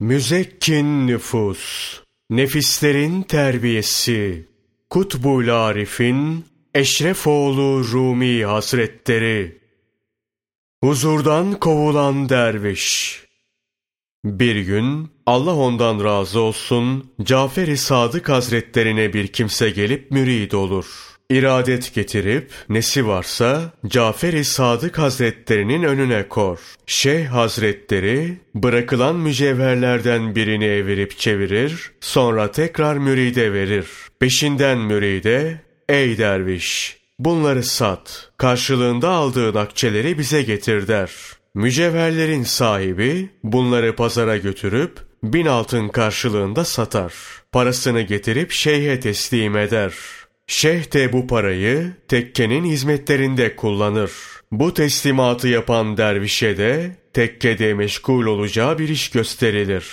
Müzekkin nüfus, nefislerin terbiyesi, Kutbul Arif'in Eşrefoğlu Rumi Hazretleri, Huzurdan kovulan derviş. Bir gün Allah ondan razı olsun Cafer-i Sadık Hazretlerine bir kimse gelip mürid olur. İradet getirip nesi varsa Cafer-i Sadık Hazretlerinin önüne kor. Şeyh Hazretleri bırakılan mücevherlerden birini evirip çevirir, sonra tekrar müride verir. Peşinden müride, ey derviş bunları sat, karşılığında aldığın akçeleri bize getir der. Mücevherlerin sahibi bunları pazara götürüp bin altın karşılığında satar. Parasını getirip şeyhe teslim eder.'' Şeyh de bu parayı tekkenin hizmetlerinde kullanır. Bu teslimatı yapan dervişe de tekkede meşgul olacağı bir iş gösterilir.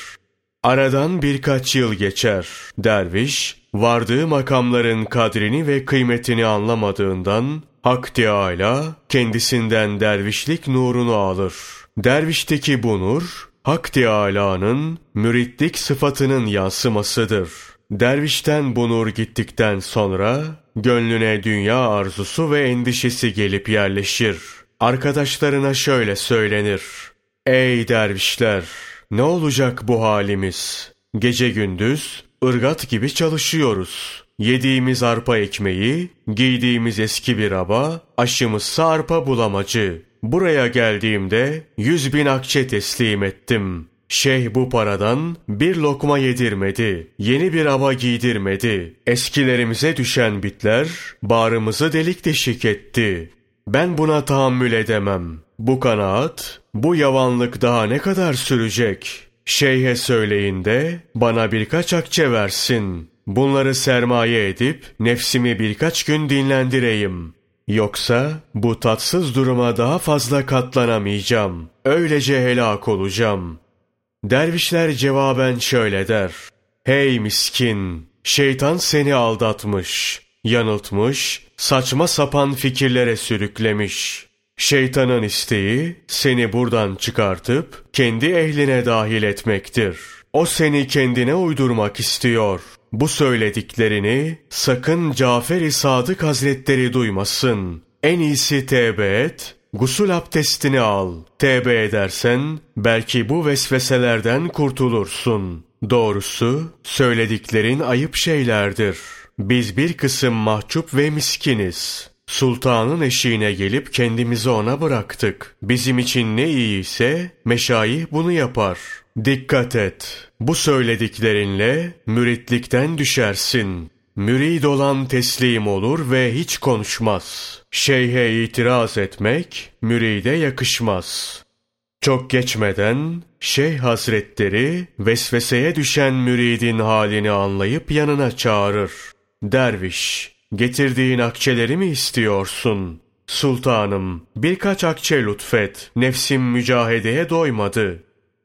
Aradan birkaç yıl geçer. Derviş, vardığı makamların kadrini ve kıymetini anlamadığından Hak Teâlâ kendisinden dervişlik nurunu alır. Dervişteki bu nur, Hak Teâlâ'nın müritlik sıfatının yansımasıdır. Dervişten bu nur gittikten sonra gönlüne dünya arzusu ve endişesi gelip yerleşir. Arkadaşlarına şöyle söylenir. Ey dervişler! Ne olacak bu halimiz? Gece gündüz ırgat gibi çalışıyoruz. Yediğimiz arpa ekmeği, giydiğimiz eski bir aba, aşımızsa arpa bulamacı. Buraya geldiğimde yüz bin akçe teslim ettim. Şeyh bu paradan bir lokma yedirmedi, yeni bir ava giydirmedi. Eskilerimize düşen bitler bağrımızı delik deşik etti. Ben buna tahammül edemem. Bu kanaat, bu yavanlık daha ne kadar sürecek? Şeyhe söyleyin de bana birkaç akçe versin. Bunları sermaye edip nefsimi birkaç gün dinlendireyim. Yoksa bu tatsız duruma daha fazla katlanamayacağım. Öylece helak olacağım.'' Dervişler cevaben şöyle der. Hey miskin! Şeytan seni aldatmış, yanıltmış, saçma sapan fikirlere sürüklemiş. Şeytanın isteği seni buradan çıkartıp kendi ehline dahil etmektir. O seni kendine uydurmak istiyor. Bu söylediklerini sakın Cafer-i Sadık Hazretleri duymasın. En iyisi tevbe et, Gusül abdestini al. Tevbe edersen belki bu vesveselerden kurtulursun. Doğrusu söylediklerin ayıp şeylerdir. Biz bir kısım mahcup ve miskiniz. Sultanın eşiğine gelip kendimizi ona bıraktık. Bizim için ne iyiyse meşayih bunu yapar. Dikkat et. Bu söylediklerinle müritlikten düşersin. Mürid olan teslim olur ve hiç konuşmaz. Şeyhe itiraz etmek müride yakışmaz. Çok geçmeden Şeyh Hazretleri vesveseye düşen müridin halini anlayıp yanına çağırır. Derviş, getirdiğin akçeleri mi istiyorsun? Sultanım, birkaç akçe lütfet, nefsim mücahedeye doymadı.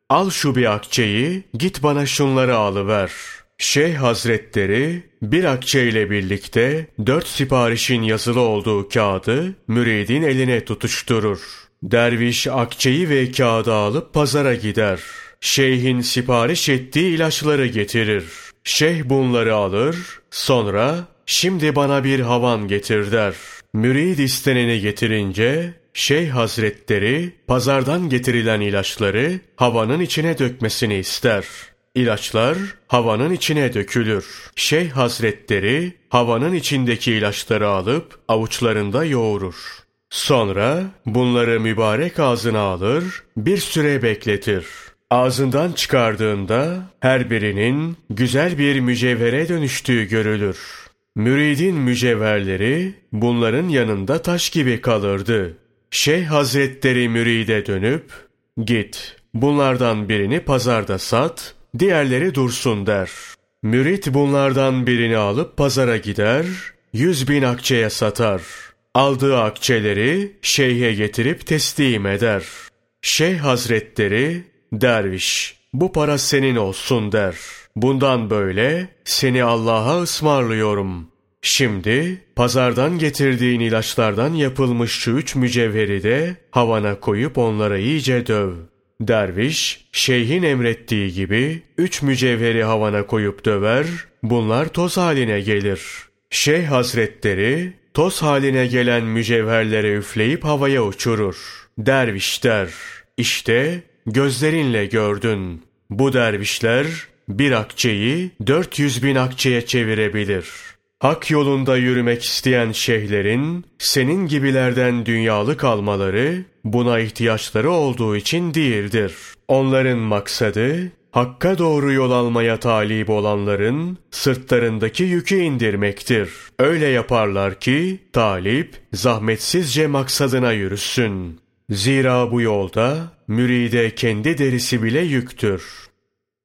Al şu bir akçeyi, git bana şunları alıver.'' Şeyh Hazretleri bir akçe ile birlikte dört siparişin yazılı olduğu kağıdı müridin eline tutuşturur. Derviş akçeyi ve kağıdı alıp pazara gider. Şeyhin sipariş ettiği ilaçları getirir. Şeyh bunları alır, sonra şimdi bana bir havan getir der. Mürid isteneni getirince Şeyh Hazretleri pazardan getirilen ilaçları havanın içine dökmesini ister. İlaçlar havanın içine dökülür. Şeyh Hazretleri havanın içindeki ilaçları alıp avuçlarında yoğurur. Sonra bunları mübarek ağzına alır, bir süre bekletir. Ağzından çıkardığında her birinin güzel bir mücevhere dönüştüğü görülür. Müridin mücevherleri bunların yanında taş gibi kalırdı. Şeyh Hazretleri müride dönüp, git bunlardan birini pazarda sat, diğerleri dursun der. Mürit bunlardan birini alıp pazara gider, yüz bin akçeye satar. Aldığı akçeleri şeyhe getirip teslim eder. Şeyh hazretleri, derviş, bu para senin olsun der. Bundan böyle seni Allah'a ısmarlıyorum. Şimdi pazardan getirdiğin ilaçlardan yapılmış şu üç mücevheri de havana koyup onlara iyice döv. Derviş, şeyhin emrettiği gibi üç mücevheri havana koyup döver, bunlar toz haline gelir. Şeyh hazretleri, toz haline gelen mücevherlere üfleyip havaya uçurur. Derviş der, işte gözlerinle gördün. Bu dervişler bir akçeyi 400 bin akçeye çevirebilir. Hak yolunda yürümek isteyen şeyhlerin senin gibilerden dünyalık almaları buna ihtiyaçları olduğu için değildir. Onların maksadı Hakka doğru yol almaya talip olanların sırtlarındaki yükü indirmektir. Öyle yaparlar ki talip zahmetsizce maksadına yürüsün. Zira bu yolda müride kendi derisi bile yüktür.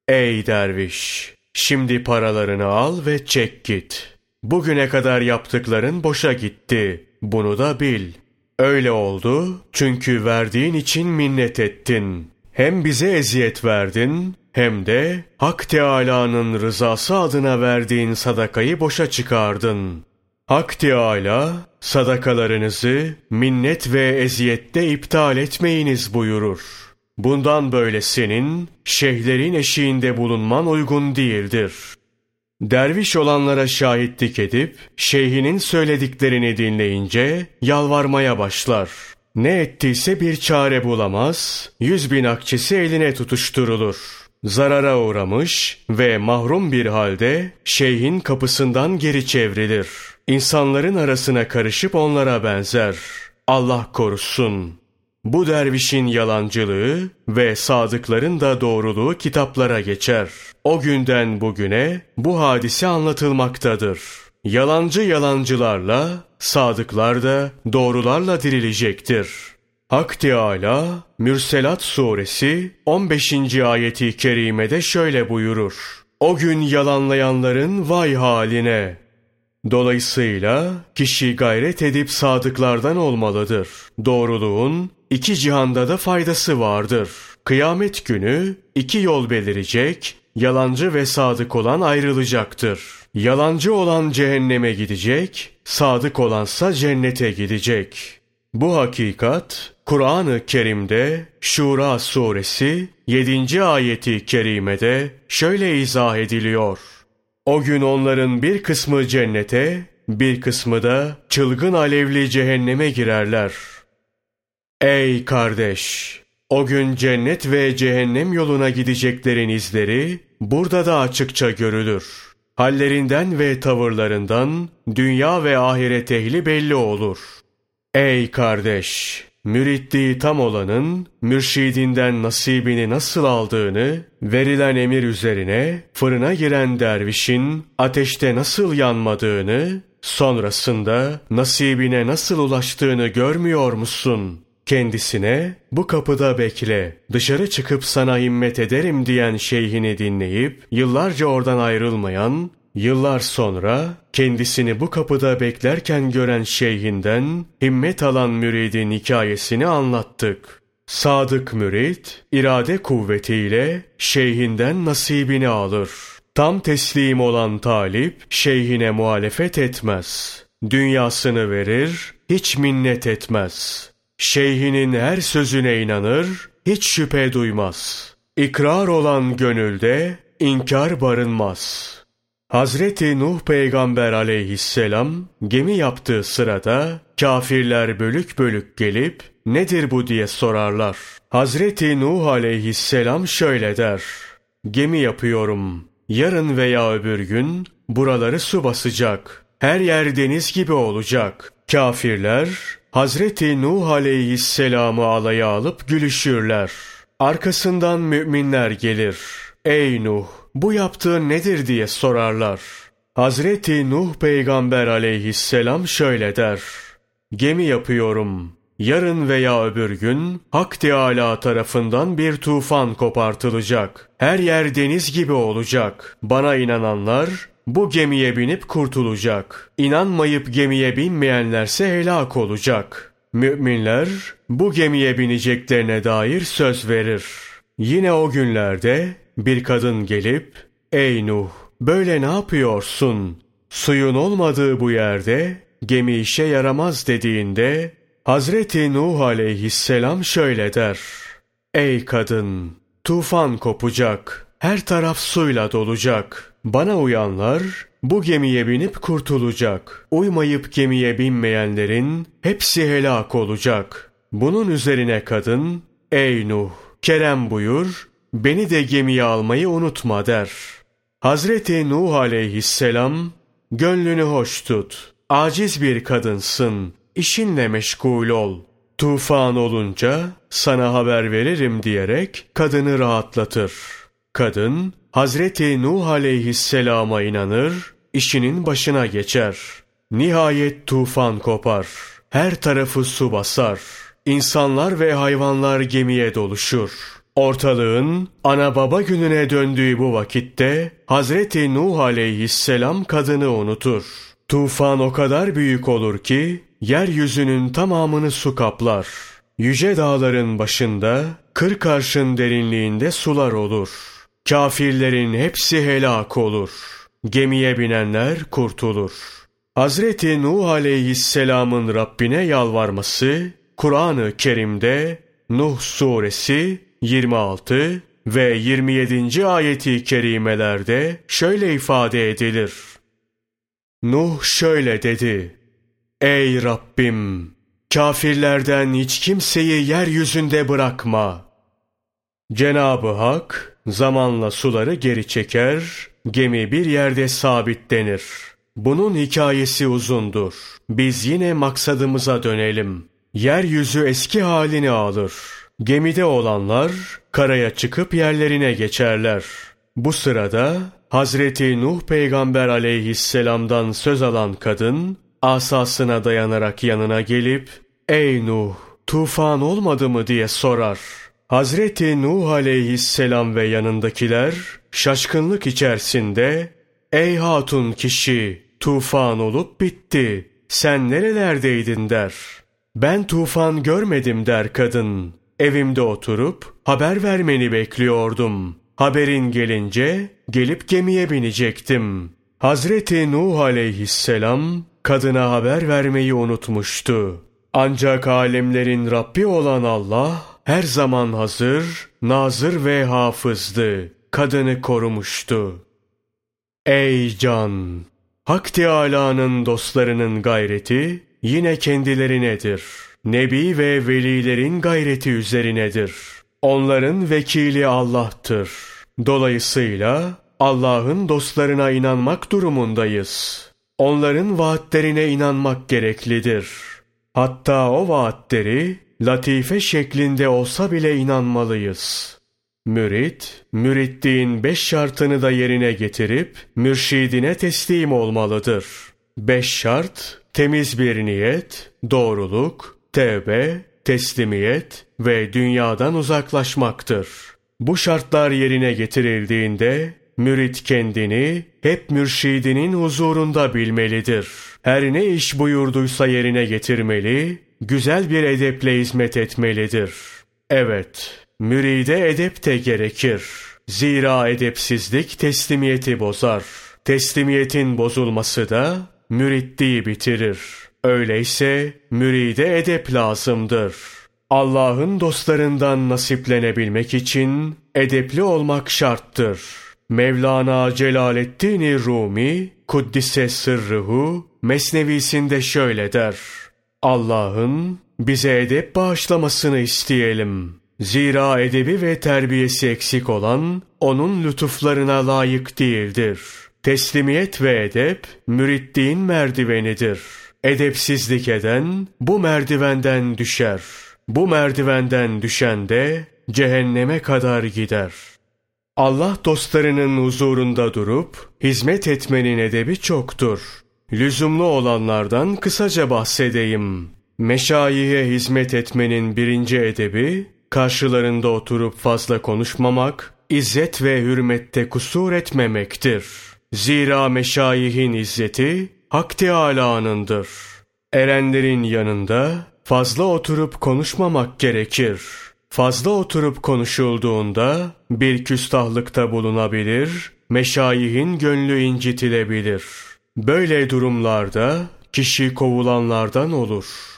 Ey derviş! Şimdi paralarını al ve çek git. Bugüne kadar yaptıkların boşa gitti. Bunu da bil. Öyle oldu çünkü verdiğin için minnet ettin. Hem bize eziyet verdin hem de Hak Teâlâ'nın rızası adına verdiğin sadakayı boşa çıkardın. Hak Teâlâ sadakalarınızı minnet ve eziyette iptal etmeyiniz buyurur. Bundan böyle senin şeyhlerin eşiğinde bulunman uygun değildir. Derviş olanlara şahitlik edip şeyhinin söylediklerini dinleyince yalvarmaya başlar. Ne ettiyse bir çare bulamaz, yüz bin akçesi eline tutuşturulur zarara uğramış ve mahrum bir halde şeyhin kapısından geri çevrilir. İnsanların arasına karışıp onlara benzer. Allah korusun. Bu dervişin yalancılığı ve sadıkların da doğruluğu kitaplara geçer. O günden bugüne bu hadise anlatılmaktadır. Yalancı yalancılarla, sadıklar da doğrularla dirilecektir.'' Hak Teâlâ, Mürselat suresi 15. ayeti kerimede şöyle buyurur. O gün yalanlayanların vay haline. Dolayısıyla kişi gayret edip sadıklardan olmalıdır. Doğruluğun iki cihanda da faydası vardır. Kıyamet günü iki yol belirecek, yalancı ve sadık olan ayrılacaktır. Yalancı olan cehenneme gidecek, sadık olansa cennete gidecek. Bu hakikat Kur'an-ı Kerim'de Şura suresi 7. ayeti kerimede şöyle izah ediliyor. O gün onların bir kısmı cennete, bir kısmı da çılgın alevli cehenneme girerler. Ey kardeş! O gün cennet ve cehennem yoluna gideceklerin izleri burada da açıkça görülür. Hallerinden ve tavırlarından dünya ve ahiret ehli belli olur. Ey kardeş! müritliği tam olanın mürşidinden nasibini nasıl aldığını, verilen emir üzerine fırına giren dervişin ateşte nasıl yanmadığını, sonrasında nasibine nasıl ulaştığını görmüyor musun? Kendisine bu kapıda bekle, dışarı çıkıp sana himmet ederim diyen şeyhini dinleyip yıllarca oradan ayrılmayan Yıllar sonra kendisini bu kapıda beklerken gören şeyhinden himmet alan müridin hikayesini anlattık. Sadık mürid irade kuvvetiyle şeyhinden nasibini alır. Tam teslim olan talip şeyhine muhalefet etmez. Dünyasını verir, hiç minnet etmez. Şeyhinin her sözüne inanır, hiç şüphe duymaz. İkrar olan gönülde inkar barınmaz.'' Hazreti Nuh peygamber aleyhisselam gemi yaptığı sırada kafirler bölük bölük gelip nedir bu diye sorarlar. Hazreti Nuh aleyhisselam şöyle der. Gemi yapıyorum. Yarın veya öbür gün buraları su basacak. Her yer deniz gibi olacak. Kafirler Hazreti Nuh aleyhisselamı alaya alıp gülüşürler. Arkasından müminler gelir. Ey Nuh! bu yaptığın nedir diye sorarlar. Hazreti Nuh peygamber aleyhisselam şöyle der. Gemi yapıyorum. Yarın veya öbür gün Hak Teâlâ tarafından bir tufan kopartılacak. Her yer deniz gibi olacak. Bana inananlar bu gemiye binip kurtulacak. İnanmayıp gemiye binmeyenlerse helak olacak. Müminler bu gemiye bineceklerine dair söz verir. Yine o günlerde bir kadın gelip, ''Ey Nuh, böyle ne yapıyorsun? Suyun olmadığı bu yerde gemi işe yaramaz.'' dediğinde, Hazreti Nuh aleyhisselam şöyle der, Ey kadın! Tufan kopacak. Her taraf suyla dolacak. Bana uyanlar bu gemiye binip kurtulacak. Uymayıp gemiye binmeyenlerin hepsi helak olacak. Bunun üzerine kadın, ey Nuh, Kerem buyur, beni de gemiye almayı unutma der. Hazreti Nuh aleyhisselam, gönlünü hoş tut, aciz bir kadınsın, işinle meşgul ol. Tufan olunca sana haber veririm diyerek kadını rahatlatır. Kadın, Hazreti Nuh aleyhisselama inanır, işinin başına geçer. Nihayet tufan kopar. Her tarafı su basar. İnsanlar ve hayvanlar gemiye doluşur. Ortalığın ana baba gününe döndüğü bu vakitte Hazreti Nuh aleyhisselam kadını unutur. Tufan o kadar büyük olur ki yeryüzünün tamamını su kaplar. Yüce dağların başında kırk arşın derinliğinde sular olur. Kafirlerin hepsi helak olur. Gemiye binenler kurtulur. Hazreti Nuh aleyhisselamın Rabbine yalvarması Kur'an-ı Kerim'de Nuh suresi 26 ve 27. ayeti kerimelerde şöyle ifade edilir. Nuh şöyle dedi. Ey Rabbim! Kafirlerden hiç kimseyi yeryüzünde bırakma. Cenab-ı Hak zamanla suları geri çeker, gemi bir yerde sabitlenir. Bunun hikayesi uzundur. Biz yine maksadımıza dönelim. Yeryüzü eski halini alır. Gemide olanlar karaya çıkıp yerlerine geçerler. Bu sırada Hazreti Nuh peygamber aleyhisselamdan söz alan kadın asasına dayanarak yanına gelip ''Ey Nuh, tufan olmadı mı?'' diye sorar. Hazreti Nuh aleyhisselam ve yanındakiler şaşkınlık içerisinde ''Ey hatun kişi, tufan olup bitti, sen nerelerdeydin?'' der. ''Ben tufan görmedim.'' der kadın. ''Evimde oturup haber vermeni bekliyordum. Haberin gelince gelip gemiye binecektim.'' Hazreti Nuh aleyhisselam kadına haber vermeyi unutmuştu. Ancak alemlerin Rabbi olan Allah her zaman hazır, nazır ve hafızdı. Kadını korumuştu. Ey can! Hak Teâlâ'nın dostlarının gayreti yine kendilerinedir. Nebi ve velilerin gayreti üzerinedir. Onların vekili Allah'tır. Dolayısıyla Allah'ın dostlarına inanmak durumundayız. Onların vaatlerine inanmak gereklidir. Hatta o vaatleri latife şeklinde olsa bile inanmalıyız. Mürit, müritliğin beş şartını da yerine getirip mürşidine teslim olmalıdır. Beş şart, temiz bir niyet, doğruluk, tevbe, teslimiyet ve dünyadan uzaklaşmaktır. Bu şartlar yerine getirildiğinde mürit kendini hep mürşidinin huzurunda bilmelidir. Her ne iş buyurduysa yerine getirmeli, güzel bir edeple hizmet etmelidir. Evet, müride edep de gerekir. Zira edepsizlik teslimiyeti bozar. Teslimiyetin bozulması da müritliği bitirir. Öyleyse müride edep lazımdır. Allah'ın dostlarından nasiplenebilmek için edepli olmak şarttır. Mevlana Celaleddin Rumi, Kuddise Sırrıhu, Mesnevisinde şöyle der. Allah'ın bize edep bağışlamasını isteyelim. Zira edebi ve terbiyesi eksik olan, onun lütuflarına layık değildir. Teslimiyet ve edep, müritliğin merdivenidir. Edepsizlik eden, bu merdivenden düşer. Bu merdivenden düşen de, cehenneme kadar gider.'' Allah dostlarının huzurunda durup hizmet etmenin edebi çoktur. Lüzumlu olanlardan kısaca bahsedeyim. Meşayihe hizmet etmenin birinci edebi, karşılarında oturup fazla konuşmamak, izzet ve hürmette kusur etmemektir. Zira meşayihin izzeti, Hak Teâlâ'nındır. Erenlerin yanında fazla oturup konuşmamak gerekir.'' Fazla oturup konuşulduğunda bir küstahlıkta bulunabilir, meşayihin gönlü incitilebilir. Böyle durumlarda kişi kovulanlardan olur.''